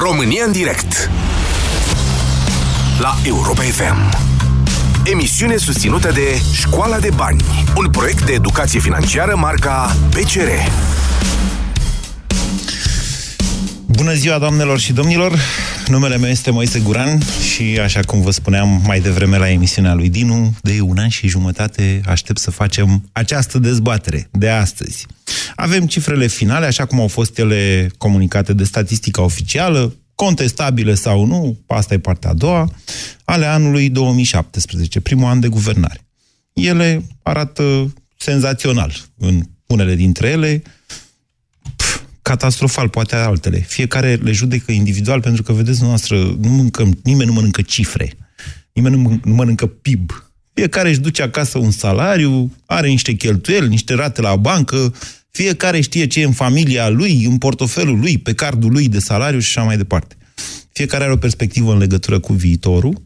România în direct. La Europa FM Emisiune susținută de Școala de Bani Un proiect de educație financiară marca PCR Bună ziua, doamnelor și domnilor! Numele meu este Moise Guran și, așa cum vă spuneam mai devreme la emisiunea lui Dinu, de un an și jumătate aștept să facem această dezbatere de astăzi. Avem cifrele finale, așa cum au fost ele comunicate de statistica oficială, contestabile sau nu, asta e partea a doua, ale anului 2017, primul an de guvernare. Ele arată senzațional în unele dintre ele, catastrofal, poate altele. Fiecare le judecă individual, pentru că, vedeți, noastră, nu mâncăm, nimeni nu mănâncă cifre, nimeni nu mănâncă PIB. Fiecare își duce acasă un salariu, are niște cheltuieli, niște rate la bancă, fiecare știe ce e în familia lui, în portofelul lui, pe cardul lui de salariu și așa mai departe. Fiecare are o perspectivă în legătură cu viitorul,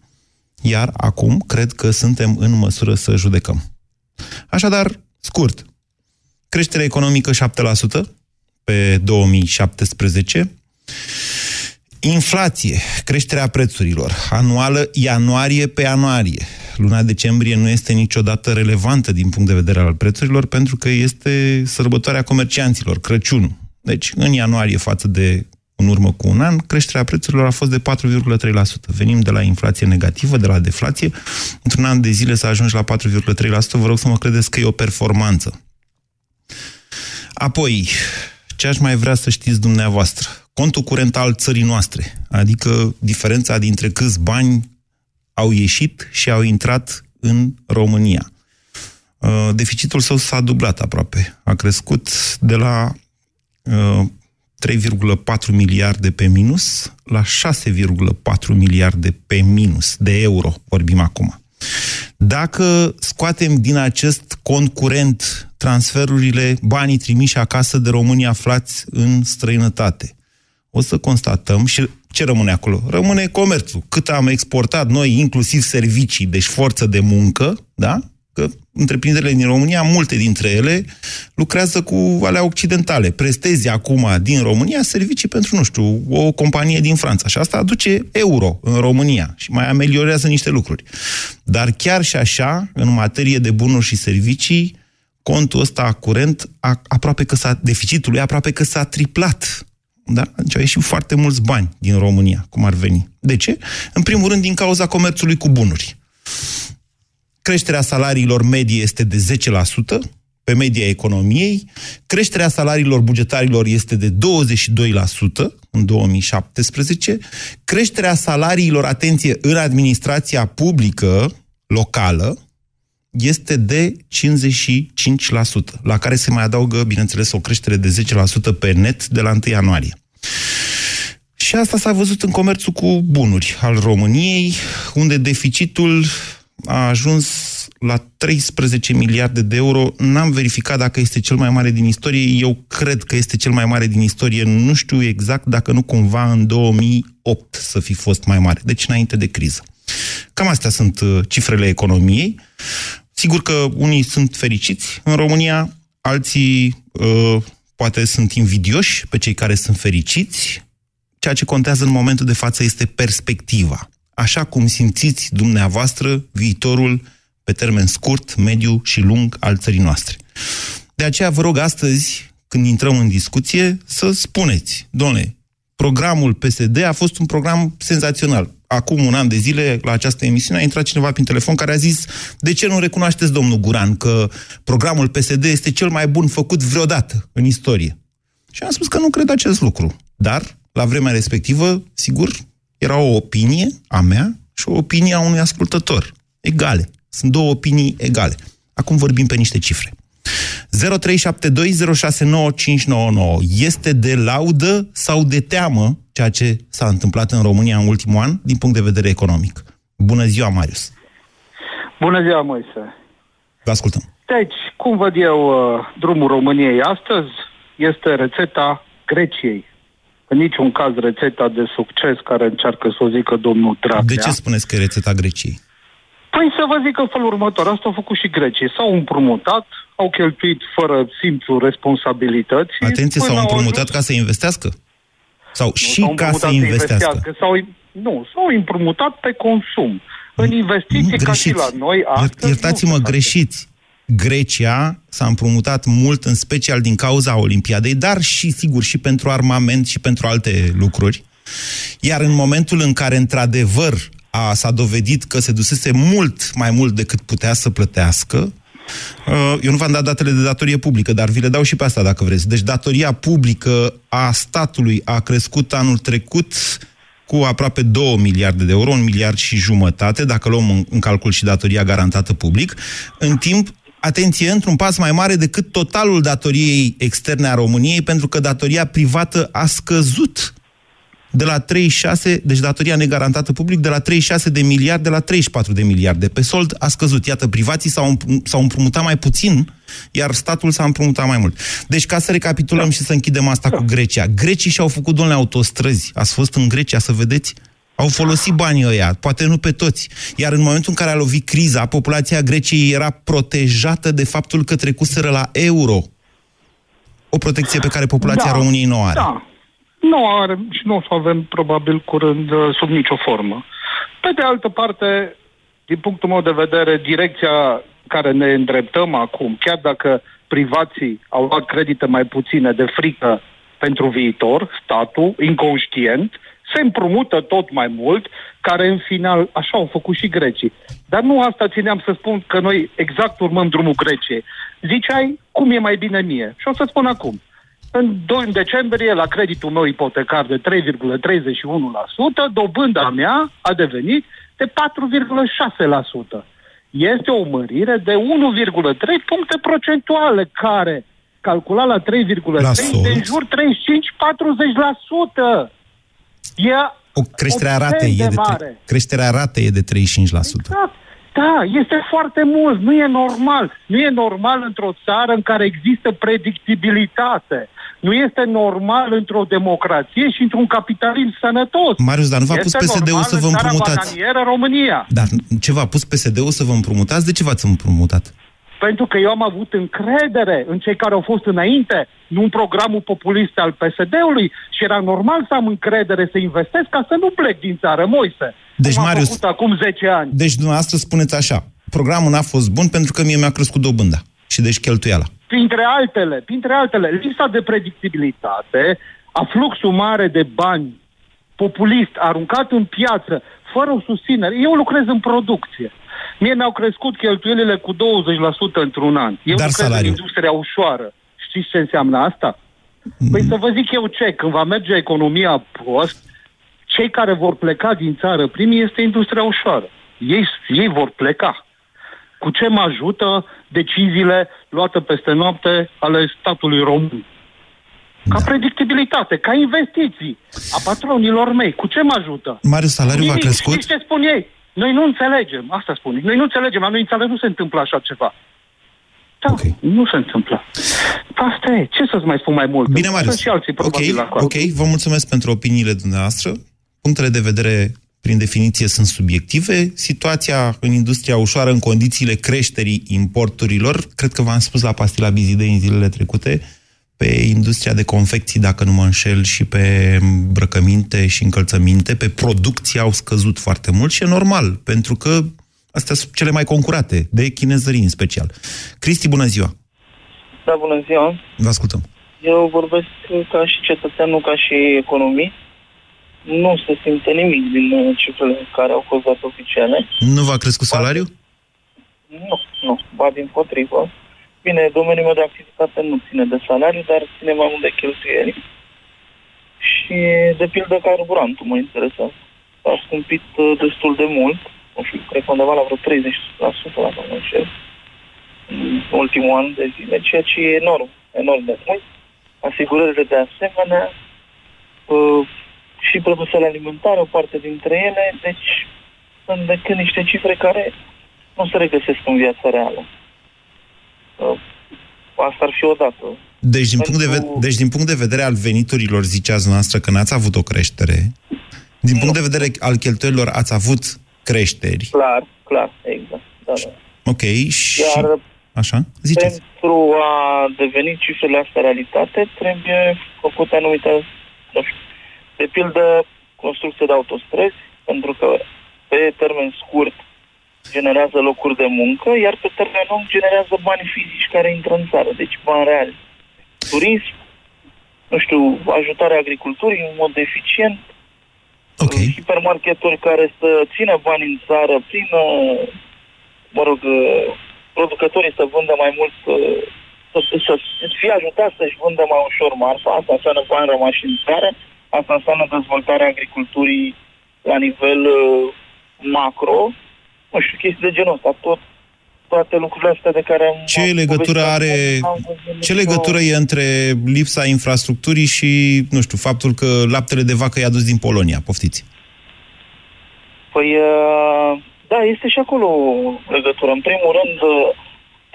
iar acum cred că suntem în măsură să judecăm. Așadar, scurt, creșterea economică 7%, pe 2017. Inflație, creșterea prețurilor, anuală ianuarie pe ianuarie. Luna decembrie nu este niciodată relevantă din punct de vedere al prețurilor pentru că este sărbătoarea comercianților, Crăciunul. Deci, în ianuarie față de în urmă cu un an, creșterea prețurilor a fost de 4,3%. Venim de la inflație negativă, de la deflație. Într-un an de zile să ajungi la 4,3%, vă rog să mă credeți că e o performanță. Apoi, ce aș mai vrea să știți dumneavoastră? Contul curent al țării noastre, adică diferența dintre câți bani au ieșit și au intrat în România. Uh, deficitul său s-a dublat aproape. A crescut de la 3,4 uh, miliarde pe minus la 6,4 miliarde pe minus de euro, vorbim acum. Dacă scoatem din acest cont curent transferurile, banii trimiși acasă de românii aflați în străinătate, o să constatăm și ce rămâne acolo? Rămâne comerțul. Cât am exportat noi, inclusiv servicii, deci forță de muncă, da? Că întreprinderile din România, multe dintre ele, lucrează cu alea occidentale. Prestezi acum din România servicii pentru, nu știu, o companie din Franța. Și asta aduce euro în România și mai ameliorează niște lucruri. Dar chiar și așa, în materie de bunuri și servicii, contul ăsta curent, aproape că s-a, deficitul lui aproape că s-a triplat. Da? Deci au ieșit foarte mulți bani din România, cum ar veni. De ce? În primul rând, din cauza comerțului cu bunuri. Creșterea salariilor medie este de 10%, pe media economiei. Creșterea salariilor bugetarilor este de 22% în 2017. Creșterea salariilor, atenție, în administrația publică locală este de 55%, la care se mai adaugă, bineînțeles, o creștere de 10% pe net de la 1 ianuarie. Și asta s-a văzut în comerțul cu bunuri al României, unde deficitul a ajuns la 13 miliarde de euro. N-am verificat dacă este cel mai mare din istorie. Eu cred că este cel mai mare din istorie. Nu știu exact dacă nu cumva în 2008 să fi fost mai mare. Deci înainte de criză. Cam astea sunt uh, cifrele economiei. Sigur că unii sunt fericiți în România, alții uh, poate sunt invidioși pe cei care sunt fericiți. Ceea ce contează în momentul de față este perspectiva așa cum simțiți dumneavoastră viitorul pe termen scurt, mediu și lung al țării noastre. De aceea vă rog astăzi, când intrăm în discuție, să spuneți, domnule, programul PSD a fost un program senzațional. Acum un an de zile, la această emisiune, a intrat cineva prin telefon care a zis de ce nu recunoașteți, domnul Guran, că programul PSD este cel mai bun făcut vreodată în istorie? Și am spus că nu cred acest lucru. Dar, la vremea respectivă, sigur, era o opinie a mea și o opinie a unui ascultător. Egale. Sunt două opinii egale. Acum vorbim pe niște cifre. 0372069599. Este de laudă sau de teamă ceea ce s-a întâmplat în România în ultimul an din punct de vedere economic? Bună ziua, Marius! Bună ziua, Moise! Vă ascultăm. Deci, cum văd eu uh, drumul României astăzi, este rețeta Greciei în niciun caz rețeta de succes care încearcă să o zică domnul Dragnea. De ce spuneți că e rețeta Greciei? Păi să vă zic în felul următor, asta au făcut și grecii. S-au împrumutat, au cheltuit fără simplu responsabilități. Atenție, s-au împrumutat ajuns... ca să investească? Sau nu și ca să investească? Sau, nu, s-au împrumutat pe consum. În investiții ca și la noi astăzi... Iertați-mă, greșiți. Grecia s-a împrumutat mult, în special din cauza Olimpiadei, dar și, sigur, și pentru armament și pentru alte lucruri. Iar în momentul în care, într-adevăr, a, s-a dovedit că se dusese mult mai mult decât putea să plătească, uh, eu nu v-am dat datele de datorie publică, dar vi le dau și pe asta dacă vreți. Deci datoria publică a statului a crescut anul trecut cu aproape 2 miliarde de euro, un miliard și jumătate, dacă luăm în calcul și datoria garantată public, în timp atenție, într-un pas mai mare decât totalul datoriei externe a României, pentru că datoria privată a scăzut de la 36, deci datoria negarantată public, de la 36 de miliarde la 34 de miliarde. Pe sold a scăzut. Iată, privații s-au, s-au împrumutat mai puțin, iar statul s-a împrumutat mai mult. Deci, ca să recapitulăm da. și să închidem asta da. cu Grecia. Grecii și-au făcut, domnule, autostrăzi. Ați fost în Grecia să vedeți? Au folosit banii ăia, poate nu pe toți. Iar în momentul în care a lovit criza, populația Greciei era protejată de faptul că trecuseră la euro. O protecție pe care populația da, României nu o are. Da. Nu are și nu o să avem probabil curând uh, sub nicio formă. Pe de altă parte, din punctul meu de vedere, direcția care ne îndreptăm acum, chiar dacă privații au luat credite mai puține de frică pentru viitor, statul, inconștient, se împrumută tot mai mult, care în final, așa au făcut și grecii. Dar nu asta țineam să spun că noi exact urmăm drumul Greciei. Ziceai, cum e mai bine mie? Și o să spun acum. În 2 decembrie, la creditul meu ipotecar de 3,31%, dobânda mea a devenit de 4,6%. Este o mărire de 1,3 puncte procentuale, care, calculat la 3,3, de în jur 35-40%. E o creștere a ratei e de, de creșterea ratei e de 35%. Exact. Da, este foarte mult. Nu e normal. Nu e normal într-o țară în care există predictibilitate. Nu este normal într-o democrație și într-un capitalism sănătos. Marius, dar nu v-a pus PSD-ul să vă împrumutați? România. Dar ce v-a pus PSD-ul să vă împrumutați? De ce v-ați împrumutat? Pentru că eu am avut încredere în cei care au fost înainte, nu în programul populist al PSD-ului și era normal să am încredere să investesc ca să nu plec din țară, Moise. Deci, Cum Marius, făcut acum 10 ani. Deci dumneavoastră spuneți așa, programul n-a fost bun pentru că mie mi-a crescut dobânda și deci cheltuiala. Printre altele, printre altele, lista de predictibilitate a fluxul mare de bani populist aruncat în piață, fără o susținere. Eu lucrez în producție. Mie mi-au crescut cheltuielile cu 20% într-un an. Eu Dar lucrez salariu. în industria ușoară. Știți ce înseamnă asta? Păi să vă zic eu ce, când va merge economia prost, cei care vor pleca din țară primii este industria ușoară. Ei, ei vor pleca. Cu ce mă ajută deciziile luate peste noapte ale statului român? Ca da. predictibilitate, ca investiții a patronilor mei. Cu ce mă ajută? Mare salariu va crescut? Știți ce spun ei? Noi nu înțelegem, asta spun. Noi nu înțelegem, la noi în țară nu se întâmplă așa ceva. Da, okay. nu se întâmplă. Asta e. Ce să-ți mai spun mai mult? Bine, Marius. Sunt și alții probabil okay, Ok, vă mulțumesc pentru opiniile dumneavoastră. Punctele de vedere, prin definiție, sunt subiective. Situația în industria ușoară, în condițiile creșterii importurilor, cred că v-am spus la pastila Bizidei în zilele trecute, pe industria de confecții, dacă nu mă înșel, și pe îmbrăcăminte și încălțăminte, pe producție au scăzut foarte mult și e normal, pentru că astea sunt cele mai concurate, de chinezării în special. Cristi, bună ziua! Da, bună ziua! Vă ascultăm! Eu vorbesc ca și cetățean, nu ca și economist. Nu se simte nimic din cifrele care au fost date oficiale. Nu v-a crescut salariul? Nu, nu. Ba din potrivă. Bine, domeniul meu de activitate nu ține de salariu, dar ține mai mult de cheltuieli. Și, de pildă, carburantul mă interesează. A scumpit uh, destul de mult, nu știu, cred că undeva la vreo 30% la nu știu, în ultimul an de zile, ceea ce e enorm, enorm de mult. Asigurările de asemenea, uh, și produsele alimentare, o parte dintre ele, deci sunt decât niște cifre care nu se regăsesc în viața reală. Uh, asta ar fi o dată. Deci din, punct de ve- deci din punct de vedere al veniturilor, ziceați noastră că n-ați avut o creștere. Din punct de vedere al cheltuielilor, ați avut creșteri. Clar, clar, exact. Da, da. Ok, și... Iar Așa? Ziceți. Pentru a deveni cifrele astea realitate, trebuie făcute anumite nu știu, De pildă, construcție de autostrăzi, pentru că pe termen scurt generează locuri de muncă, iar pe termen lung generează bani fizici care intră în țară, deci bani reali. Turism, nu știu, ajutarea agriculturii în mod eficient, Ok. hipermarketuri care să țină bani în țară prin, uh, mă rog, uh, producătorii să vândă mai mult, uh, să, să, să fie ajutați să-și vândă mai ușor marfa, asta înseamnă bani rămași în țară, asta înseamnă dezvoltarea agriculturii la nivel uh, macro, nu știu, chestii de genul ăsta, tot, toate lucrurile astea de care am... Ce am legătură povestit are, acum, am văzut ce nicio- legătură e între lipsa infrastructurii și, nu știu, faptul că laptele de vacă i-a dus din Polonia? Poftiți. Păi, uh, da, este și acolo o legătură. În primul rând, uh,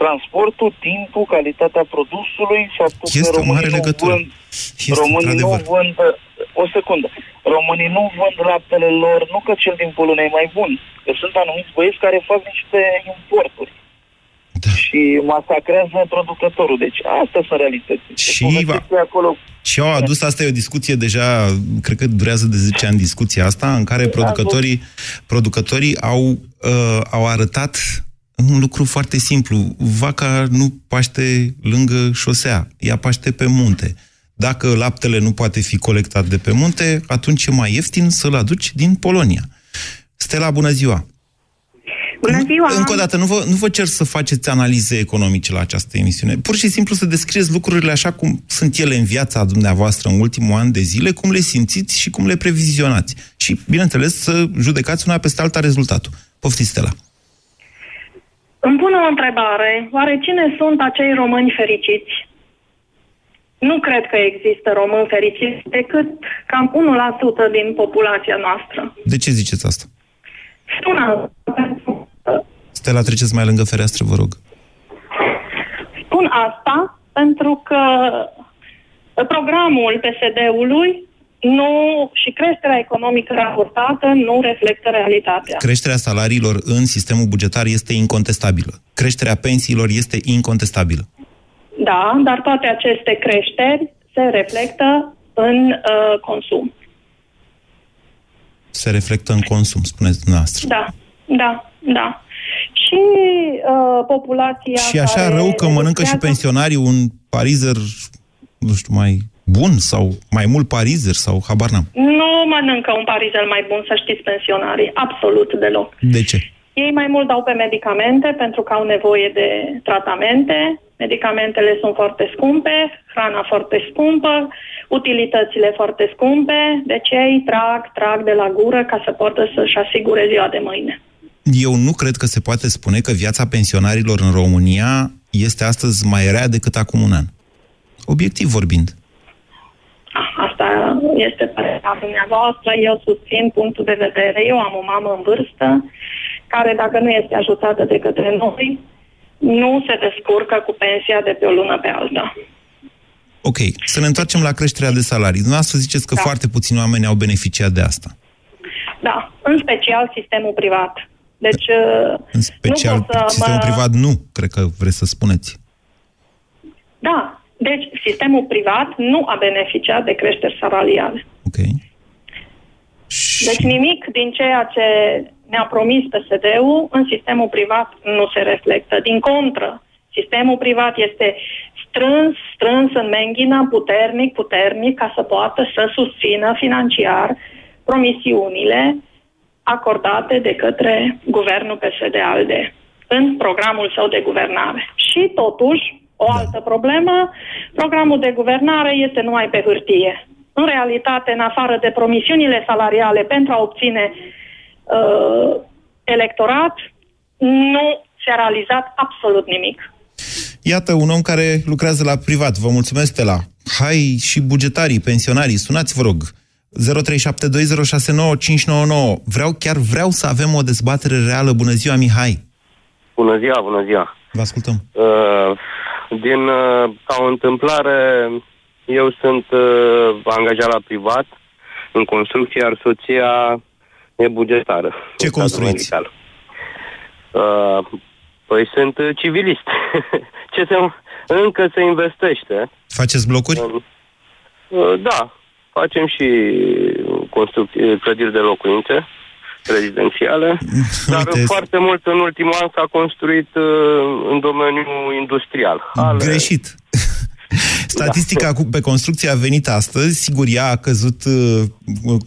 transportul, timpul, calitatea produsului, faptul Este că o românii mare nu legătură. vând, Este românii nu într-adevăr. vând, uh, o secundă, românii nu vând laptele lor, nu că cel din Polonia e mai bun, că sunt anumiți băieți care fac niște importuri Da. și masacrează producătorul. Deci astea sunt realitățile. Și Deci, va- povestiți acolo Și au adus, asta e o discuție deja, cred că durează de 10 ani discuția asta, în care producătorii, producătorii au, uh, au arătat un lucru foarte simplu. Vaca nu paște lângă șosea, ea paște pe munte. Dacă laptele nu poate fi colectat de pe munte, atunci e mai ieftin să-l aduci din Polonia. Stella, bună ziua! Bună ziua! Încă o dată, nu vă, nu vă cer să faceți analize economice la această emisiune. Pur și simplu să descrieți lucrurile așa cum sunt ele în viața dumneavoastră în ultimul an de zile, cum le simțiți și cum le previzionați. Și, bineînțeles, să judecați una peste alta rezultatul. Poftiți, Stella. Îmi pun o întrebare. Oare cine sunt acei români fericiți? Nu cred că există români fericiți decât cam 1% din populația noastră. De ce ziceți asta? Spun asta pentru că- Stella, treceți mai lângă fereastră, vă rog. Spun asta pentru că programul PSD-ului nu și creșterea economică raportată nu reflectă realitatea. Creșterea salariilor în sistemul bugetar este incontestabilă. Creșterea pensiilor este incontestabilă. Da, dar toate aceste creșteri se reflectă în uh, consum. Se reflectă în consum, spuneți dumneavoastră. Da, da, da. Și uh, populația Și așa care rău că mănâncă și lucrează- pensionarii un parizer, nu știu, mai bun sau mai mult parizer sau habar n-am. Nu mănâncă un parizel mai bun, să știți, pensionarii. Absolut deloc. De ce? Ei mai mult dau pe medicamente pentru că au nevoie de tratamente. Medicamentele sunt foarte scumpe, hrana foarte scumpă, utilitățile foarte scumpe, deci ei trag, trag de la gură ca să poată să-și asigure ziua de mâine. Eu nu cred că se poate spune că viața pensionarilor în România este astăzi mai rea decât acum un an. Obiectiv vorbind. Ah, Asta este părerea dumneavoastră, eu susțin punctul de vedere. Eu am o mamă în vârstă care, dacă nu este ajutată de către noi, nu se descurcă cu pensia de pe o lună pe alta. Ok, să ne întoarcem la creșterea de salarii. Dumneavoastră ziceți că Da. foarte puțini oameni au beneficiat de asta. Da, în special sistemul privat. Deci, În special, nu pot să sistemul mă... privat nu, cred că vreți să spuneți. Da, deci sistemul privat nu a beneficiat de creșteri salariale. Ok. Și... Deci nimic din ceea ce ne-a promis PSD-ul în sistemul privat nu se reflectă. Din contră, sistemul privat este strâns, strâns în menghină, puternic, puternic, ca să poată să susțină financiar promisiunile acordate de către guvernul PSD-ALDE în programul său de guvernare. Și totuși, o Da. altă problemă, programul de guvernare este numai pe hârtie. În realitate, în afară de promisiunile salariale pentru a obține uh, electorat, nu s-a realizat absolut nimic. Iată un om care lucrează la privat. Vă mulțumesc, Stella. Hai și bugetarii, pensionarii, sunați, vă rog. 0372069599. Vreau, chiar vreau să avem o dezbatere reală. Bună ziua, Mihai. Bună ziua, bună ziua. Vă ascultăm. Uh, din, uh, ca o întâmplare, eu sunt uh, angajat la privat în construcție, iar soția e bugetară. Ce în statul construiți? medical. Uh, păi sunt uh, civilist. Ce se, încă se investește. Faceți blocuri? În, uh, da, facem și construcții, clădiri de locuințe rezidențiale, dar Uite, foarte mult în ultimul an s-a construit uh, în domeniul industrial. Hale, Greșit. Statistica cu, pe construcție a venit astăzi, sigur, ea a căzut, uh,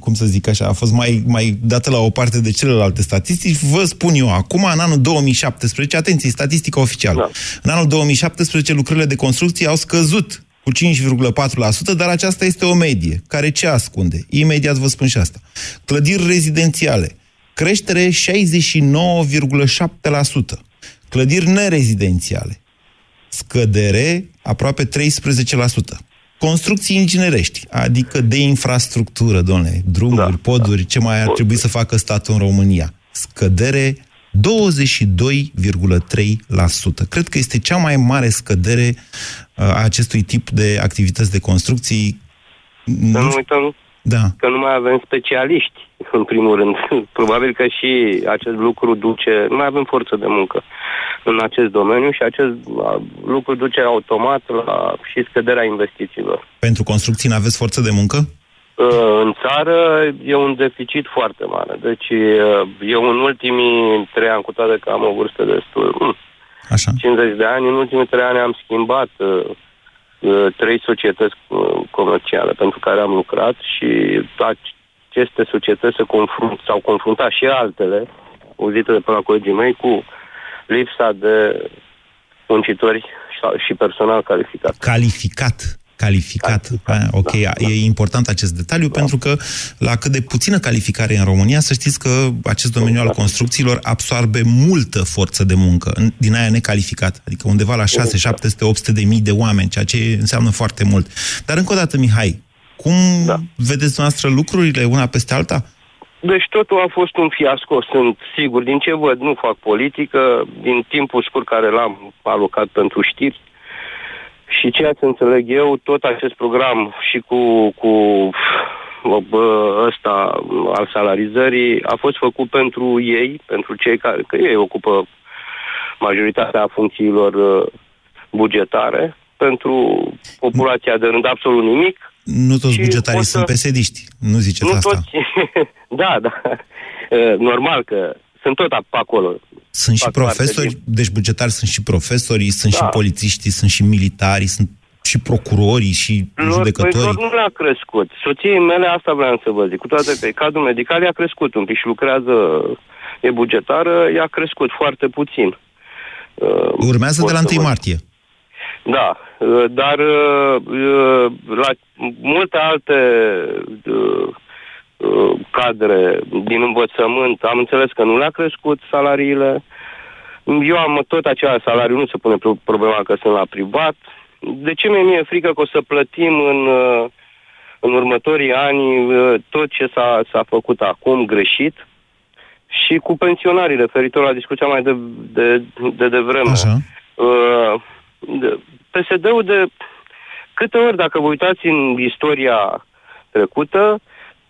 cum să zic așa, a fost mai, mai dată la o parte de celelalte statistici. Vă spun eu, acum, în anul 2017, atenție, statistica oficială, Da. în anul 2017 lucrările de construcție au scăzut cu 5,4%, dar aceasta este o medie. Care ce ascunde? Imediat vă spun și asta. Clădiri rezidențiale. Creștere 69,7%. Clădiri nerezidențiale scădere aproape 13%. Construcții inginerești, adică de infrastructură, domnule, drumuri, Da, poduri, ce mai ar Poduri. trebui să facă statul în România? Scădere 22,3%. Cred că este cea mai mare scădere uh, a acestui tip de activități de construcții. Să Nu nu știu- uităm Da. că nu mai avem specialiști, în primul rând. Probabil că și acest lucru duce, nu mai avem forță de muncă în acest domeniu și acest a, lucru duce automat la și scăderea investițiilor. Pentru construcții nu aveți forță de muncă? Uh, În țară e un deficit foarte mare. Deci uh, eu în ultimii trei ani, cu toate că am o vârstă destul, mm, Așa. 50 de ani, în ultimii trei ani am schimbat uh, uh, trei societăți uh, comerciale pentru care am lucrat și aceste societăți se confrunt, s-au confruntat și altele, auzite de pe la colegii mei, cu lipsa de muncitori și- și personal calificat. Calificat. Calificat. Calificat, Ah, ok, da, da. e important acest detaliu pentru că la cât de puțină calificare e în România, să știți că acest domeniu al Exact. construcțiilor absorbe multă forță de muncă în- din aia necalificat, adică undeva la 6, Exact. 700, 800 de mii de oameni, ceea ce înseamnă foarte mult. Dar încă o dată, Mihai, cum Da. vedeți noastră lucrurile una peste alta? Deci totul a fost un fiasco, sunt sigur. Din ce văd, nu fac politică, din timpul scurt care l-am alocat pentru știri. Și ceea ce înțeleg eu, tot acest program și cu, cu bă, ăsta al salarizării a fost făcut pentru ei, pentru cei care, că ei ocupă majoritatea funcțiilor uh, bugetare, pentru populația de rând absolut nimic, Nu toți Și bugetarii o să- sunt pesediști, nu ziceți nu asta. toți. da, da. Uh, Normal că sunt tot pe acolo. Sunt și fac parte profesori, din- deci bugetari sunt și profesorii, sunt și Da. polițiștii, sunt și militari, sunt și procurorii și Lor, păi, judecătorii. lor nu le-a crescut. Soției mele asta vreau să vă zic. Cu toate că e cadrul medical i-a crescut un pic și lucrează, e bugetară, i-a crescut foarte puțin. Uh, Urmează pot de la să 1 vă- martie. Da, uh, dar uh, uh, la multe alte uh, uh, cadre din învățământ am înțeles că nu le-a crescut salariile. Eu am tot același salariu, nu se pune pro- problema că sunt la privat. De ce mi-e mie frică că o să plătim în, uh, în următorii ani uh, tot ce s-a, s-a făcut acum greșit? Și cu pensionarii, referitor la discuția mai de, de, de devreme. Așa. Uh, de- PSD-ul de câte ori, dacă vă uitați în istoria trecută,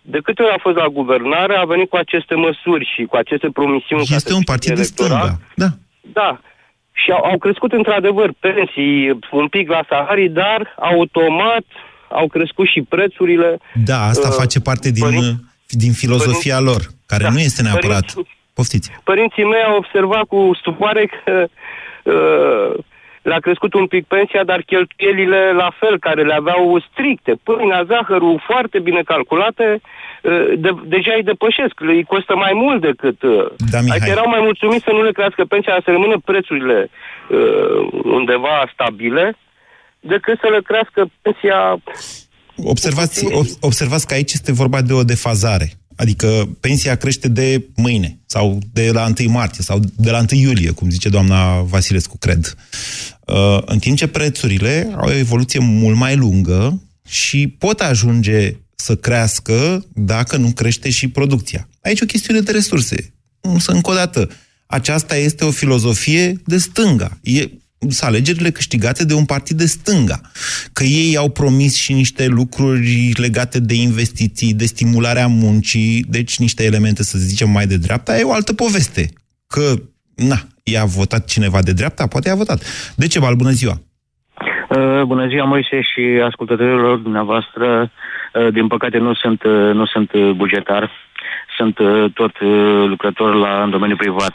de câte ori a fost la guvernare, a venit cu aceste măsuri și cu aceste promisiuni. ca Este să un câștige partid de electorat. stânga. Da. Da. Și au, au crescut într-adevăr pensii un pic la salarii, dar automat au crescut și prețurile. Da, asta Uh, face parte din, părinți- din filozofia lor, care Da. nu este neapărat... Părinți- Poftiți. Părinții mei au observat cu stupoare că uh, le-a crescut un pic pensia, dar cheltuielile la fel, care le aveau stricte. Pâinea, zahărul, foarte bine calculate, uh, de, deja îi depășesc. Îi costă mai mult decât... Uh, Da, Mihai. adică erau mai mulțumiți să nu le crească pensia, să rămână prețurile uh, undeva stabile, decât să le crească pensia... Observați, ob- observați că aici este vorba de o defazare. Adică pensia crește de mâine, sau de la 1 martie, sau de la 1 iulie, cum zice doamna Vasilescu, cred. Uh, În timp ce prețurile au o evoluție mult mai lungă și pot ajunge să crească dacă nu crește și producția. Aici e o chestiune de resurse. Însă, încă o dată, aceasta este o filozofie de stânga. E, sunt alegerile câștigate de un partid de stânga. Că ei au promis și niște lucruri legate de investiții, de stimularea muncii, deci niște elemente, să zicem, mai de dreapta, e o altă poveste. Că, na, i-a votat cineva de dreapta, poate i-a votat. Decebal, bună ziua! Uh, Bună ziua, Moise și ascultătorilor dumneavoastră. Uh, din păcate nu sunt, uh, nu sunt uh, bugetar, sunt uh, tot uh, lucrător la, în domeniul privat.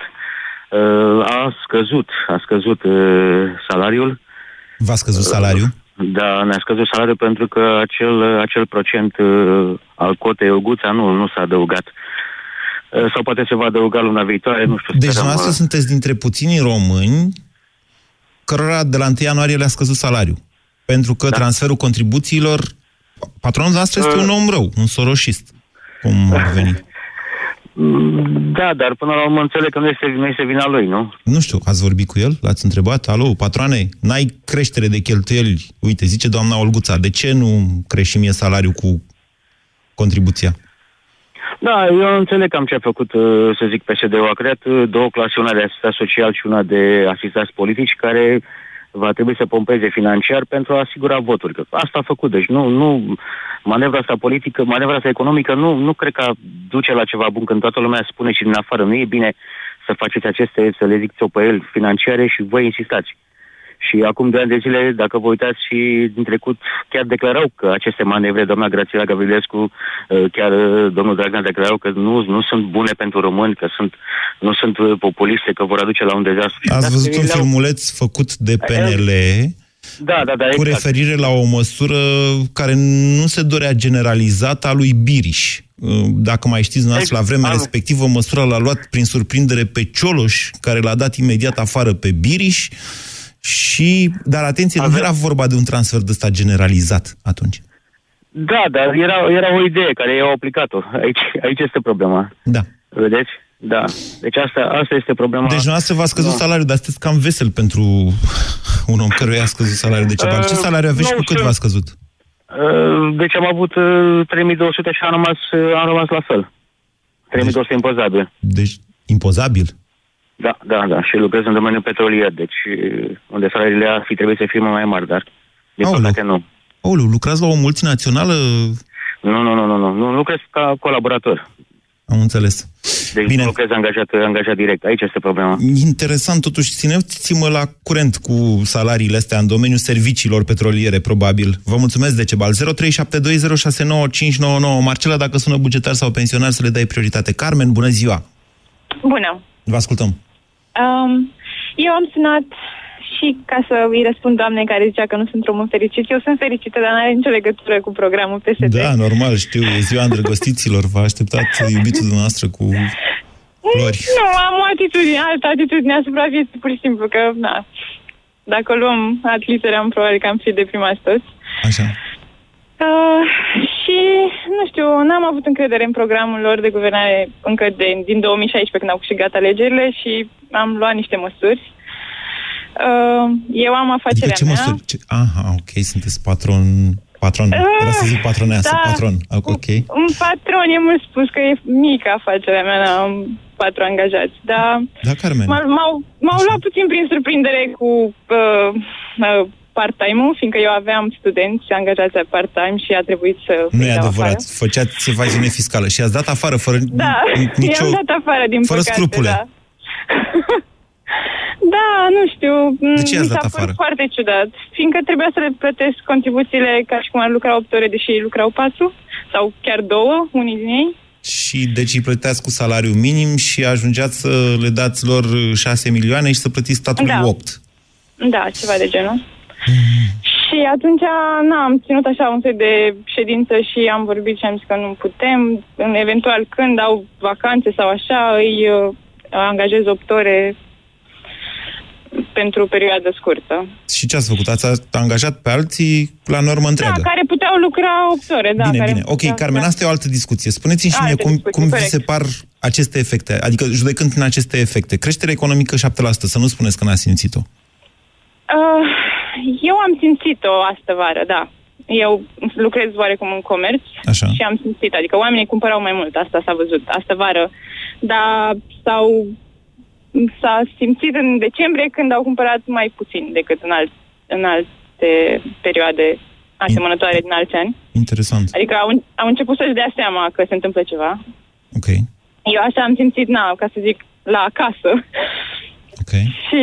Uh, a scăzut, a scăzut uh, salariul. V-a scăzut salariul? Da, ne-a scăzut salariul pentru că acel, acel procent uh, al cotei Oguța nu, nu s-a adăugat. Uh, sau poate se va adăuga luna viitoare, nu știu. Deci sperăm, dumneavoastră uh, sunteți dintre puținii români cărora de la 1 ianuarie le-a scăzut salariul. Pentru că Da. transferul contribuțiilor, patronul noastră este Uh. un om rău, un soroșist, cum ar veni. Mm, Da, dar până la urmă înțeleg că nu este, nu este vina lui, nu? Nu știu, ați vorbit cu el? L-ați întrebat? Alo, patroane, n-ai creștere de cheltuieli? Uite, zice doamna Olguța, de ce nu crești și mie salariul cu contribuția? Da, eu înțeleg cam ce a făcut, uh, să zic, PSD-ul. A creat uh, două clase, una de asistat social și una de asistați politici, care va trebui să pompeze financiar pentru a asigura voturi. Că asta a făcut. Deci nu, nu, manevra asta politică, manevra asta economică nu, nu cred că duce la ceva bun când toată lumea spune și din afară. Nu e bine să faceți aceste, să le zic țopăieli financiare și voi insistați. Și acum doi ani de zile, dacă vă uitați și din trecut, chiar declarau că aceste manevre, doamna Grațiela Gavrilescu, uh, chiar uh, domnul Dragnea declarau că nu, nu sunt bune pentru români, că sunt, nu sunt uh, populiste, că vor aduce la un dezastru. Și Ați dacă văzut un le-au- filmuleț făcut de PNL Da, da, da, cu exact. referire la o măsură care nu se dorea generalizată a lui Biriș. Dacă mai știți noastră, la vremea Exact. respectivă, măsura l-a luat prin surprindere pe Cioloș, care l-a dat imediat afară pe Biriș, și, dar atenție, nu Avem- era vorba de un transfer de ăsta generalizat atunci. Da, dar era, era o idee care i-au aplicat-o. Aici, aici este problema. Da. Vedeți? Da. Deci asta, asta este problema. Deci noastră v-a scăzut Da. salariul, dar sunteți cam vesel pentru un om căruia a scăzut salariul de ceva. Uh, Ce salariu aveți și nu cu cât știu. v-a scăzut? Uh, Deci am avut uh, 3200 și am rămas, uh, am rămas la fel. 3200 impozabil. Deci, impozabil. Da, da, da. Și lucrez în domeniul petrolier, deci uh, unde salariile ar fi trebuit să fie mult mai mari, dar din Aoleu. păcate nu. Aoleu, lucrați la o multinațională? Nu, nu, nu, nu, nu. Nu lucrez ca colaborator. Am înțeles. Deci Bine. nu lucrez angajat, angajat direct. Aici este problema. Interesant, totuși, țineți-mă la curent cu salariile astea în domeniul serviciilor petroliere, probabil. Vă mulțumesc, Decebal. 0372069599. Marcela, dacă sună bugetar sau pensionar, să le dai prioritate. Carmen, bună ziua! Bună. Vă ascultăm. Um, eu am sunat și ca să îi răspund doamnei care zicea că nu sunt român fericit. Eu sunt fericită, dar nu are nicio legătură cu programul PSD. Da, normal, știu, e ziua îndrăgostiților. V-a așteptat iubitul dumneavoastră cu flori. Nu, am o atitudine, altă atitudine asupra vieții, pur și simplu, că, na, dacă o luăm ad literam, probabil că am fi deprimați toți. Așa. Uh, și, nu știu, n-am avut încredere în programul lor de guvernare încă de, din 2016, când au câștigat alegerile și am luat niște măsuri. Uh, eu am Adică afacerea ce mea. măsuri? Ce... Aha, ok, sunteți patron... Patron, Ah, vreau să zic patroneasă, da. patron. Ok. Un patron, e mult spus că e mică afacerea mea, n-am patru angajați, dar Da, Carmen. m-au, m-au, m-au luat puțin prin surprindere cu uh, uh, part-time-ul, fiindcă eu aveam studenți angajați part-time și a trebuit să Nu îi e dau adevărat. afară. Făceați evaziune fiscală și ați dat afară fără Da, n- nicio... i-am dat afară, din fără păcate, scrupule. da. da, nu știu. De ce i-ați mi s-a dat părut afară? foarte ciudat, fiindcă trebuia să le plătesc contribuțiile ca și cum ar lucra 8 ore, deși ei lucrau 4 sau chiar două, unii din ei. Și deci îi plăteați cu salariu minim și ajungeați să le dați lor 6 milioane și să plătiți statului Da. 8. Da, ceva de genul. Și atunci, na, am ținut așa un fel de ședință și am vorbit și am zis că nu putem. În Eventual, când au vacanțe sau așa, îi uh, angajez 8 ore pentru o perioadă scurtă. Și ce ați făcut? Ați angajat pe alții la normă întreagă. Da, care puteau lucra 8 ore. Da, bine, care bine. Ok, puteau- Carmen, da. asta e o altă discuție. Spuneți-mi și Altă mie cum, discuție, cum vi corect. se par aceste efecte, adică judecând în aceste efecte. Creștere economică 7%, să nu spuneți că n-ați simțit-o. Uh, eu am simțit-o astă vară, da. Eu lucrez oarecum în comerț Așa. și am simțit, adică oamenii cumpărau mai mult, asta s-a văzut, astă vară, dar s-au, s-a simțit în decembrie când au cumpărat mai puțin decât în, alt, în alte perioade asemănătoare din alți ani. Interesant. Adică au, au început să-și dea seama că se întâmplă ceva. Ok. Eu așa am simțit, na, ca să zic, la acasă. Ok. Și,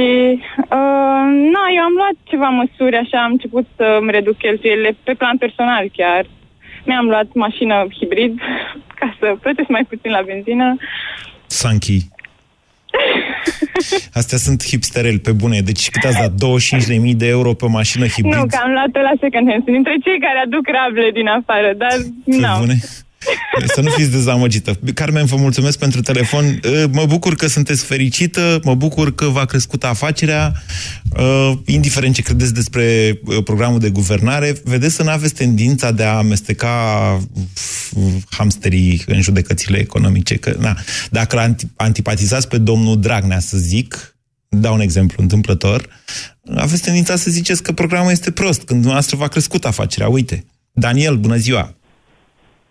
uh, na, eu am luat ceva măsuri, așa, am început să-mi reduc cheltuielile pe plan personal chiar. Mi-am luat mașină hibrid ca să plătesc mai puțin la benzină. Sanchi. Astea sunt hipsterel pe bune. Deci cât ați dat? 25.000 de euro pe mașină hibrid? Nu, că am luat-o la second hand. Sunt dintre cei care aduc rable din afară, dar Pe nu. bune? Să nu fiți dezamăgită. Carmen, vă mulțumesc pentru telefon. Uh, Mă bucur că sunteți fericită, mă bucur că v-a crescut afacerea. Uh, Indiferent ce credeți despre uh, programul de guvernare, vedeți să nu aveți tendința de a amesteca uh, hamsterii în judecățile economice. Că, na, dacă l-anti- antipatizați pe domnul Dragnea, să zic, dau un exemplu întâmplător, aveți tendința să ziceți că programul este prost, când dumneavoastră v-a crescut afacerea. Uite, Daniel, bună ziua!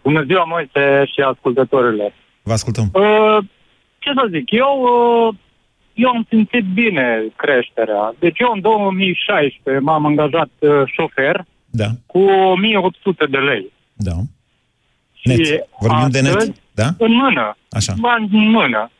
Bună ziua, Moise și ascultătorile. Vă ascultăm. Uh, ce să zic, eu, uh, eu am simțit bine creșterea. Deci eu în 2016 m-am angajat uh, șofer Da, cu 1800 de lei. da. Și Net. Vorbim de net, astăzi, da? În mână. Așa. Bani în mână.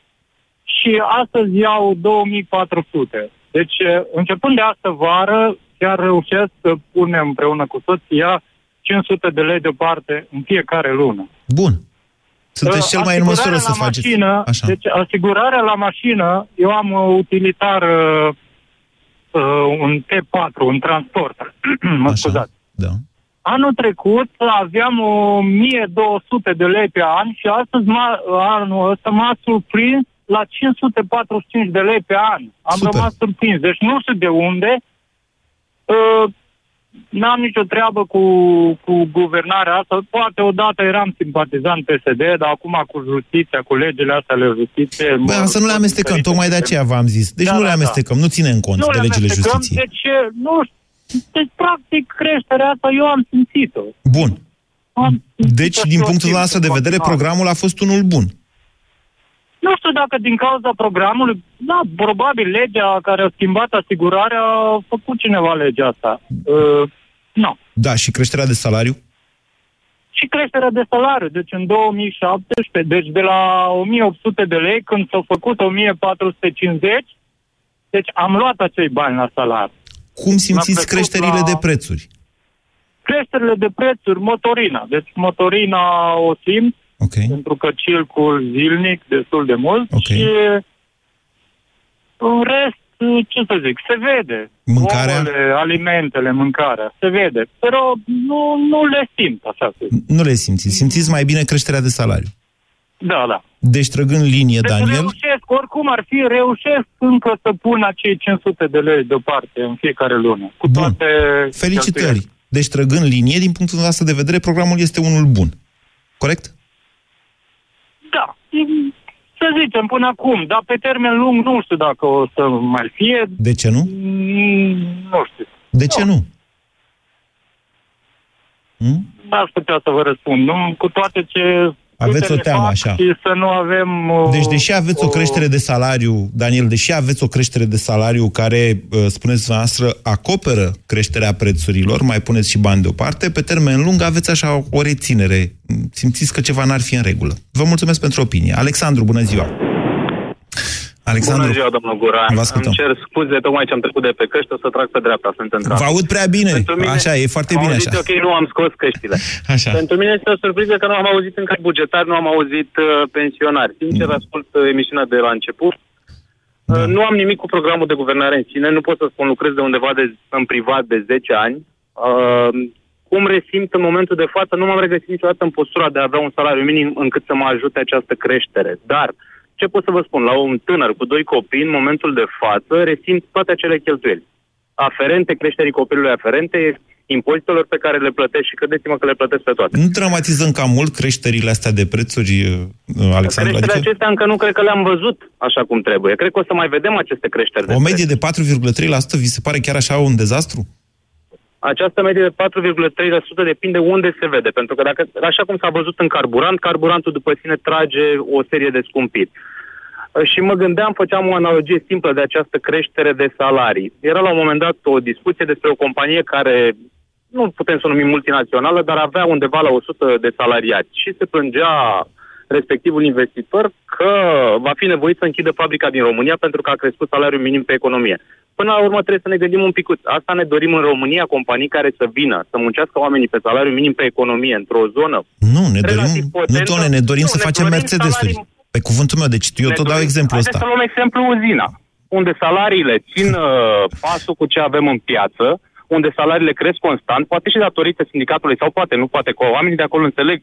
Și astăzi iau 2400. Deci, uh, începând de astă vară, chiar reușesc să punem împreună cu soția 500 de lei deoparte în fiecare lună. Bun. Sunteți cel mai în măsură Asigurarea să la faceți. Mașină, Așa. Deci asigurarea la mașină, eu am uh, utilitar uh, uh, un T4, un transport. mă Așa. scuzați. Da. Anul trecut aveam 1200 de lei pe an și astăzi m-a, anul ăsta m-a surprins la 545 de lei pe an. Am Super. rămas surprins. Deci nu știu de unde. Uh, N-am nicio treabă cu, cu guvernarea asta. Poate odată eram simpatizant PSD, dar acum cu justiția, cu legile astea ale justiției... Bă, să nu le amestecăm, tocmai de aceea v-am zis. Deci Da, nu le da, da. amestecăm, nu ținem cont Nu de le legile amestecăm, justiției. Deci, nu știu, deci, practic, creșterea asta eu am simțit-o. Bun. Am simțit-o Deci, și din o punctul simt nostru în de vedere, continuare. programul a fost unul bun. Nu știu dacă din cauza programului, da, probabil legea care a schimbat asigurarea a făcut cineva legea asta. Uh, nu. Da, și creșterea de salariu? Și creșterea de salariu. Deci în 2017, deci de la 1800 de lei, când s-au făcut 1450, deci am luat acei bani la salariu. Cum simțiți plăcut creșterile la- de prețuri? Creșterile de prețuri, motorina. Deci motorina o simt, Ok. pentru că circul zilnic destul de mult Ok. și în rest, ce să zic, se vede. Mâncarea? Ouăle, alimentele, mâncarea, se vede. Dar nu, nu le simt, așa să zic. Nu le simțiți. Simțiți mai bine creșterea de salariu. Da, da. Deci, trăgând linie, Deci Daniel, reușesc, oricum ar fi, reușesc încă să pun acei 500 de lei deoparte în fiecare lună. Cu Bun. toate felicitări. cheltuielile. Deci, trăgând linie, din punctul nostru de vedere, programul este unul bun. Corect? Da. Să zicem până acum, dar pe termen lung nu știu dacă o să mai fie. De ce nu? Mm, Nu știu. De ce nu? Hmm? N-aș putea să vă răspund. Nu? Cu toate ce... Aveți câte o ne teamă, fac așa. Și să nu avem... uh, Deci, deși aveți o creștere de salariu, Daniel, deși aveți o creștere de salariu care, uh, spuneți noastră, acoperă creșterea prețurilor, mai puneți și bani deoparte, pe termen lung aveți așa o reținere. Simțiți că ceva n-ar fi în regulă. Vă mulțumesc pentru opinie. Alexandru, bună ziua! Alexandru, Bună ziua, domnul Guran. Vă ascultăm. Îmi cer scuze, tocmai ce am trecut de pe căști, o să trag pe dreapta, sunt în vă aud prea bine. Pentru mine- Așa, e foarte am bine auzit, așa. ok, nu am scos căștile. Așa. Pentru mine este o surpriză că nu am auzit încă bugetari, nu am auzit uh, pensionari. Sincer, Mm. ascult uh, emisiunea de la început. Da. Uh, nu am nimic cu programul de guvernare în sine, nu pot să spun, lucrez de undeva de, în privat de 10 ani. Uh, cum resimt în momentul de față, nu m-am regăsit niciodată în postura de a avea un salariu minim încât să mă ajute această creștere. Dar, ce pot să vă spun, la un tânăr cu doi copii, în momentul de față, resimt toate acele cheltuieli aferente creșterii copilului aferente, impozitelor pe care le plătesc și credeți-mă că le plătesc pe toate. Nu dramatizăm cam mult creșterile astea de prețuri, uh, Alexandru? Creșterile Adică acestea încă nu cred că le-am văzut așa cum trebuie. Cred că o să mai vedem aceste creșteri. de o medie preț. de 4,3% vi se pare chiar așa un dezastru? Această medie de 4,3% depinde unde se vede. Pentru că dacă, așa cum s-a văzut în carburant, carburantul după sine trage o serie de scumpiri. Uh, Și mă gândeam, făceam o analogie simplă de această creștere de salarii. Era la un moment dat o discuție despre o companie care, nu putem să o numim multinațională, dar avea undeva la 100 de salariați. Și se plângea respectivul investitor că va fi nevoit să închidă fabrica din România pentru că a crescut salariul minim pe economie. Până la urmă trebuie să ne gândim un pic. Asta ne dorim în România, companii care să vină, să muncească oamenii pe salariu minim pe economie, într-o zonă. Nu, ne dorim, nu, doamne, ne dorim nu, să ne facem Mercedes-uri. Salarii... Pe cuvântul meu, deci eu ne tot dorim. dau exemplu ăsta. să luăm exemplu uzina, unde salariile țin uh, pasul cu ce avem în piață, unde salariile cresc constant, poate și datorită sindicatului sau poate nu, poate că oamenii de acolo înțeleg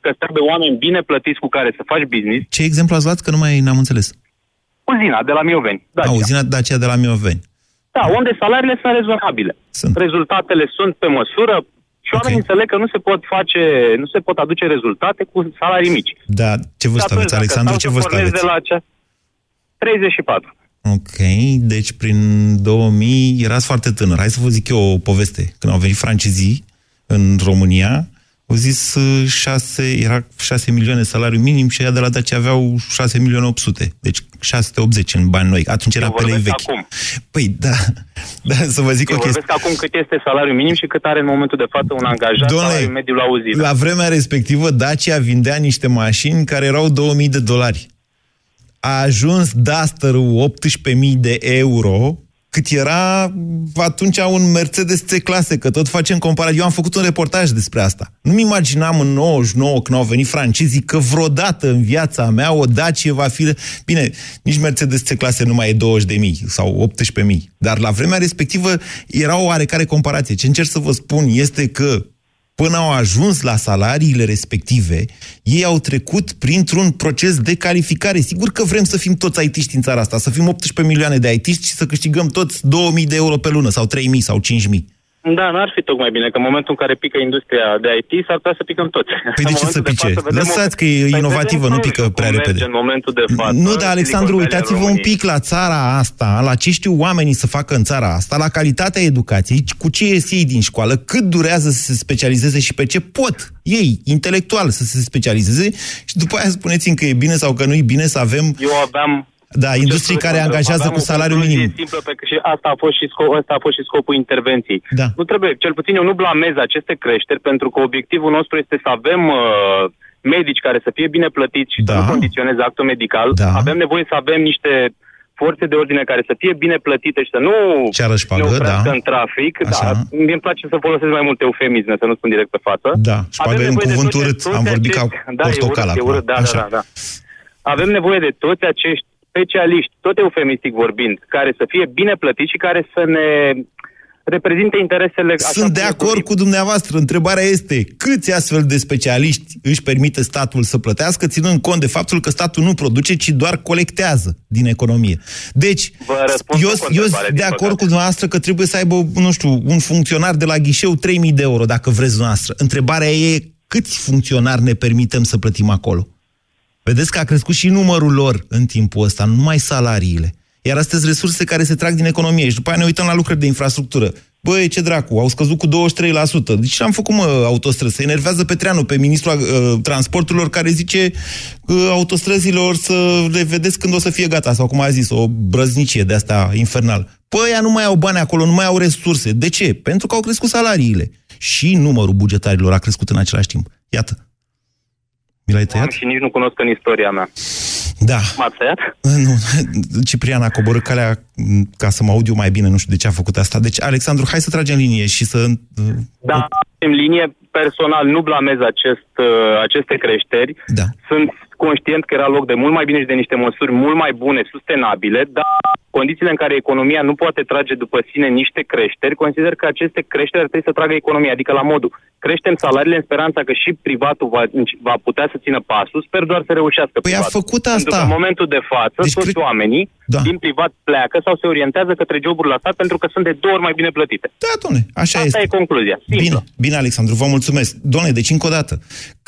că trebuie oameni bine plătiți cu care să faci business. Ce exemplu ați luat? Că nu mai n-am înțeles. Uzina de la Mioveni. Dacia. A, uzina Dacia de la Mioveni. Da, unde salariile sunt rezonabile. Sunt. Rezultatele sunt pe măsură și oamenii okay. înțeleg că nu se pot face, nu se pot aduce rezultate cu salarii mici. Da, ce vârstă aveți, Alexandru? Ce vârstă aveți? De la acea... 34. Ok, deci prin 2000 erați foarte tânăr. Hai să vă zic eu o poveste. Când au venit francezii în România, au zis 6, uh, era 6 milioane salariu minim și ea de la Dacia aveau 6 milioane 800. Deci 680 în bani noi. Atunci era pe lei vechi. Acum. Păi da, da, să vă zic Eu o chestie. vorbesc acum cât este salariul minim și cât are în momentul de față un angajat Doamne, mediul la uzidă. La vremea respectivă Dacia vindea niște mașini care erau 2000 de dolari. A ajuns Duster-ul 18.000 de euro cât era atunci un Mercedes C-clase, că tot facem comparat. Eu am făcut un reportaj despre asta. Nu-mi imaginam în 99, când au venit francezii, că vreodată în viața mea o Dacia va fi... Bine, nici Mercedes C-clase nu mai e 20.000 sau 18.000, dar la vremea respectivă era o oarecare comparație. Ce încerc să vă spun este că până au ajuns la salariile respective, ei au trecut printr-un proces de calificare. Sigur că vrem să fim toți aitiști în țara asta, să fim 18 milioane de aitiști și să câștigăm toți 2000 de euro pe lună sau 3000 sau 5000. Da, n-ar fi tocmai bine, că în momentul în care pică industria de IT, s-ar putea să picăm toți. Păi de ce să pice? Lăsați că e păi inovativă, nu pică prea repede. în momentul de față. Nu, dar Alexandru, uitați-vă un pic la țara asta, la ce știu oamenii să facă în țara asta, la calitatea educației, cu ce ies ei din școală, cât durează să se specializeze și pe ce pot ei, intelectual, să se specializeze și după aia spuneți-mi că e bine sau că nu e bine să avem... Eu aveam da, industrii care angajează cu salariu minim. Simplă pe, și asta a fost și, scop, asta a fost și scopul intervenției. Da. Nu trebuie, cel puțin eu nu blamez aceste creșteri, pentru că obiectivul nostru este să avem uh, medici care să fie bine plătiți și da. să nu condiționeze actul medical. Da. Avem nevoie să avem niște forțe de ordine care să fie bine plătite și să nu Ceară șpagă, ne da. în trafic. Da, mie îmi place să folosesc mai multe eufemisme, să nu spun direct pe față. Da, șpagă e un cuvânt urât. Am vorbit ca da, portocal acum. Urât, da, da, da, da. Avem nevoie de toți acești specialiști, tot eufemistic vorbind, care să fie bine plătiți și care să ne reprezinte interesele... Sunt de acord cu dumneavoastră. Întrebarea este câți astfel de specialiști își permite statul să plătească, ținând cont de faptul că statul nu produce, ci doar colectează din economie. Deci, eu, eu sunt de acord păcate. cu dumneavoastră că trebuie să aibă, nu știu, un funcționar de la ghișeu 3000 de euro, dacă vreți dumneavoastră. Întrebarea e câți funcționari ne permitem să plătim acolo? Vedeți că a crescut și numărul lor în timpul ăsta, nu numai salariile. Iar astea sunt resurse care se trag din economie. Și după aia ne uităm la lucruri de infrastructură. Băi, ce dracu, au scăzut cu 23%. De ce am făcut, mă, autostrăzi? Se enervează Petreanu pe ministrul uh, transporturilor care zice că autostrăzilor să le vedeți când o să fie gata. Sau cum a zis, o brăznicie de asta infernal. Păi, ea nu mai au bani acolo, nu mai au resurse. De ce? Pentru că au crescut salariile. Și numărul bugetarilor a crescut în același timp. Iată. Mi l-ai tăiat? și nici nu cunosc în istoria mea. Da. M-ați tăiat? Nu, Ciprian a coborât calea ca să mă aud eu mai bine, nu știu de ce a făcut asta. Deci, Alexandru, hai să tragem linie și să... Da, în linie personal nu blamez acest, uh, aceste creșteri. Da. Sunt conștient că era loc de mult mai bine și de niște măsuri mult mai bune, sustenabile, dar condițiile în care economia nu poate trage după sine niște creșteri, consider că aceste creșteri ar trebui să tragă economia, adică la modul creștem salariile în speranța că și privatul va, va putea să țină pasul, sper doar să reușească Păi privatul. a făcut asta. Pentru că în momentul de față, deci toți cre... oamenii da. din privat pleacă sau se orientează către joburi la stat pentru că sunt de două ori mai bine plătite. Da, doamne, așa Asta este. e concluzia. Simplă. Bine, bine, Alexandru, vă mulțumesc. Doamne, deci încă o dată,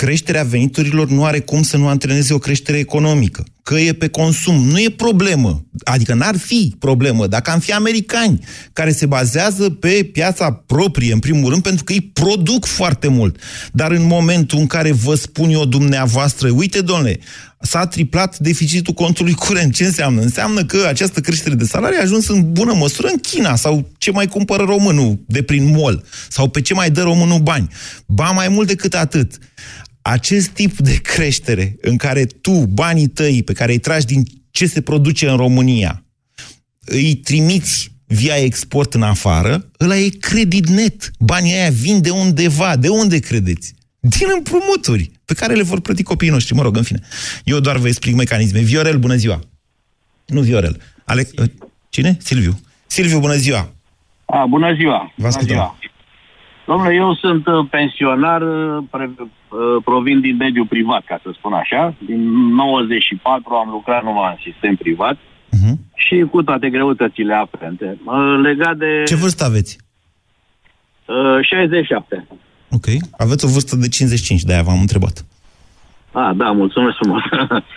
creșterea veniturilor nu are cum să nu antreneze o creștere economică. Că e pe consum, nu e problemă. Adică n-ar fi problemă dacă am fi americani care se bazează pe piața proprie, în primul rând, pentru că ei produc foarte mult. Dar în momentul în care vă spun eu dumneavoastră, uite, domnule, s-a triplat deficitul contului curent. Ce înseamnă? Înseamnă că această creștere de salarii a ajuns în bună măsură în China sau ce mai cumpără românul de prin mol sau pe ce mai dă românul bani. Ba mai mult decât atât Acest tip de creștere în care tu, banii tăi pe care îi tragi din ce se produce în România, îi trimiți via export în afară, ăla e credit net. Banii aia vin de undeva. De unde credeți? Din împrumuturi pe care le vor plăti copiii noștri. Mă rog, în fine. Eu doar vă explic mecanisme. Viorel, bună ziua! Nu Viorel. Ale... Cine? Silviu. Silviu, bună ziua! A, bună ziua! Vă ascultăm. Bună ziua. Domnule, eu sunt uh, pensionar, uh, pre, uh, provin din mediul privat, ca să spun așa. Din 94 am lucrat numai în sistem privat uh-huh. și cu toate greutățile aferente. Uh, Legat de Ce vârstă aveți? uh, 67. Ok. Aveți o vârstă de 55, de-aia v-am întrebat. Ah, da, mulțumesc frumos.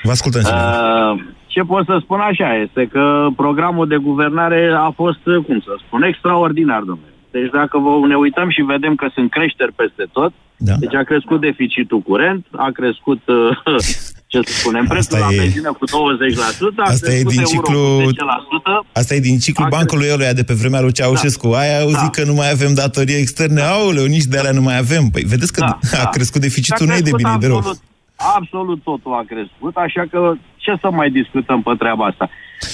Vă ascultăm, Silviu. Uh, ce pot să spun așa este că programul de guvernare a fost, cum să spun, extraordinar, domnule. Deci dacă vă ne uităm și vedem că sunt creșteri peste tot, da. deci a crescut deficitul curent, a crescut, uh, ce să spunem, prețul la e- benzină cu 20%, a Asta e crescut din euro ciclu- cu 10%. Asta e din ciclul bancului ăluia de pe vremea lui Ceaușescu. Aia auzit că nu mai avem datorie externe. Aoleu, nici de alea nu mai avem. Păi vedeți că a crescut deficitul, Și a nu e de crescut bine, e de rău. absolut, absolut totul a crescut, așa că ce să mai discutăm pe treaba asta?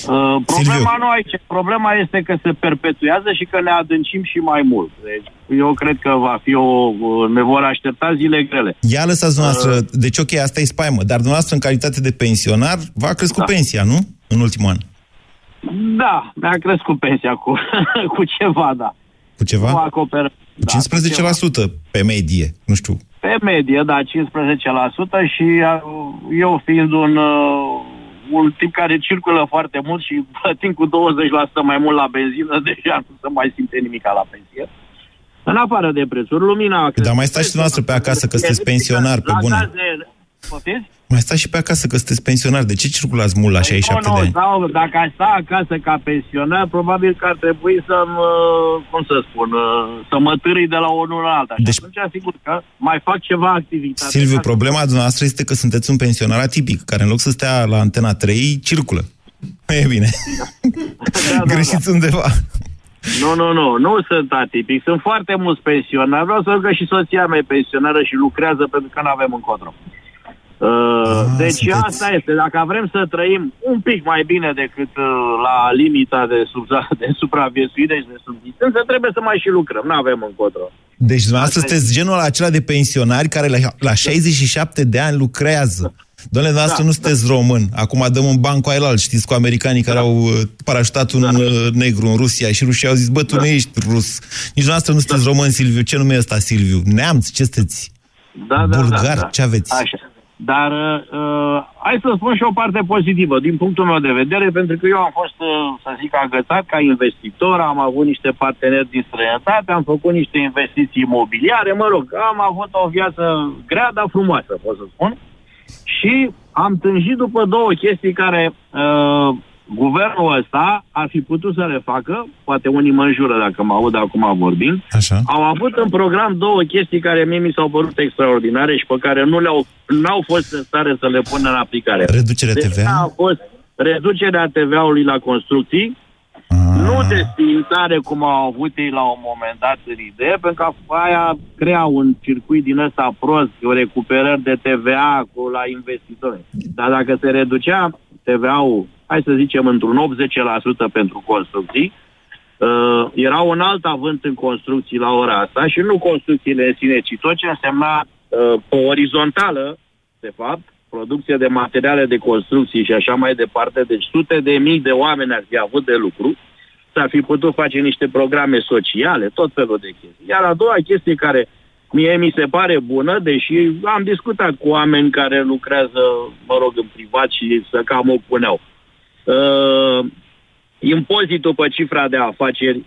Uh, problema nu aici. Problema este că se perpetuează și că ne adâncim și mai mult. Deci eu cred că va fi o... o- ne vor aștepta zile grele. Ia lăsați dumneavoastră, deci ok, asta e spaimă, dar dumneavoastră în calitate de pensionar v-a crescut Da. pensia, nu? În ultimul an. Da, mi-a crescut pensia cu, cu ceva, da. Cu ceva? Nu acoperă. Cu 15% pe medie, nu știu. Pe medie, da, 15% și uh, eu fiind un, uh, un tip care circulă foarte mult și plătind cu 20% mai mult la benzină, deja nu se mai simte nimic la pensie. În afară de prețuri, lumina a crescut. Dar mai stați și dumneavoastră pe acasă, că sunteți pensionar, pe La bune. gaze- Poftiți? Mai stați și pe acasă, că sunteți pensionar. De ce circulați mult la 67 nu, de nu, ani? sau dacă aș sta acasă ca pensionar, probabil că ar trebui să mă, cum să spun, uh, să mă târâi de la o lună la alta. Deci, și atunci, sigur că mai fac ceva activitate. Silviu, problema dumneavoastră este că sunteți un pensionar atipic, care în loc să stea la antena 3, circulă. E bine. Greșiți undeva. Nu, nu, nu, nu sunt atipic. Sunt foarte mulți pensionari. Vreau să spun că și soția mea e pensionară și lucrează pentru că nu avem încotro. Uh, deci sunteți- asta este. Dacă vrem să trăim un pic mai bine decât uh, la limita de, sub, de supraviețuire și de subsistență, trebuie să mai și lucrăm. Nu avem încotro. Deci dumneavoastră sunteți genul acela de pensionari care la, la 67 de ani lucrează. Domnule, dumneavoastră Da, nu sunteți român. Acum dăm un ban cu ailal. Știți cu americanii care au uh, parașutat un uh, negru în Rusia și rușii au zis, bă, tu nu ești rus. Nici dumneavoastră nu sunteți român, Silviu. Ce nume e ăsta, Silviu? Neamț? Ce sunteți? Da, da, Bulgar? da, da. Ce aveți? Așa. Dar uh, hai să spun și o parte pozitivă, din punctul meu de vedere, pentru că eu am fost, uh, să zic, agățat ca investitor, am avut niște parteneri din străinătate, am făcut niște investiții imobiliare, mă rog, am avut o viață grea, dar frumoasă, pot să spun. Și am tânjit după două chestii care uh, guvernul ăsta ar fi putut să le facă, poate unii mă înjură dacă mă aud acum vorbind, Așa. au avut în program două chestii care mie mi s-au părut extraordinare și pe care nu le-au n-au fost în stare să le pună în aplicare. Reducerea Deci, TVA? A fost reducerea TVA-ului la construcții, Ah. nu desfințare cum au avut ei la un moment dat în idee, pentru că aia crea un circuit din ăsta prost, o recuperări de TVA cu la investitori. Dar dacă se reducea TVA-ul, hai să zicem, într-un 80% pentru construcții, uh, era un alt avânt în construcții la ora asta și nu construcțiile în sine, ci tot ce însemna uh, pe orizontală, de fapt, producție de materiale de construcții și așa mai departe, deci sute de mii de oameni ar fi avut de lucru, s-ar fi putut face niște programe sociale, tot felul de chestii. Iar a doua chestie care mie mi se pare bună, deși am discutat cu oameni care lucrează, mă rog, în privat și să cam o puneau. Uh, impozitul pe cifra de afaceri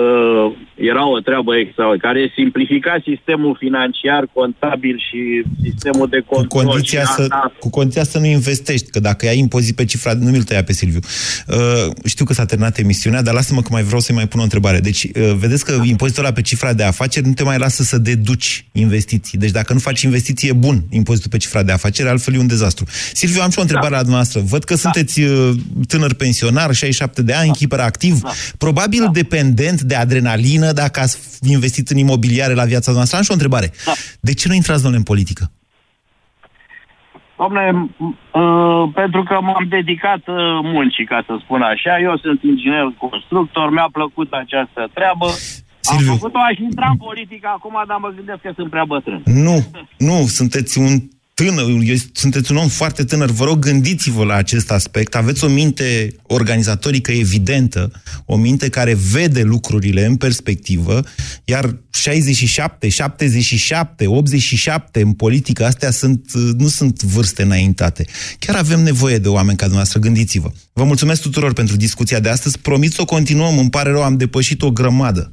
uh, era o treabă extra, care simplifica sistemul financiar, contabil și sistemul de Cu control. condiția, și să, asta- cu condiția să nu investești, că dacă ai impozit pe cifra, nu mi-l tăia pe Silviu. Uh, știu că s-a terminat emisiunea, dar lasă-mă că mai vreau să-i mai pun o întrebare. Deci, uh, vedeți că impozitul ăla pe cifra de afaceri nu te mai lasă să deduci investiții. Deci dacă nu faci investiție, e bun impozitul pe cifra de afaceri, altfel e un dezastru. Silviu, am și o întrebare la dumneavoastră. Văd că sunteți uh, tânăr pensionar, 67 de ani, hiperactiv, probabil dependent de adrenalină dacă ați investit în imobiliare la viața noastră. Am și o întrebare. De ce nu intrați, domnule, în politică? Domne, uh, pentru că m-am dedicat uh, muncii, ca să spun așa. Eu sunt inginer constructor, mi-a plăcut această treabă. Silviu. Am făcut-o, aș intra în politică acum, dar mă gândesc că sunt prea bătrân. Nu, nu, sunteți un tânăr, sunteți un om foarte tânăr, vă rog gândiți-vă la acest aspect, aveți o minte organizatorică evidentă, o minte care vede lucrurile în perspectivă, iar 67, 77, 87 în politică, astea sunt, nu sunt vârste înaintate. Chiar avem nevoie de oameni ca dumneavoastră, gândiți-vă. Vă mulțumesc tuturor pentru discuția de astăzi, promit să o continuăm, îmi pare rău, am depășit o grămadă.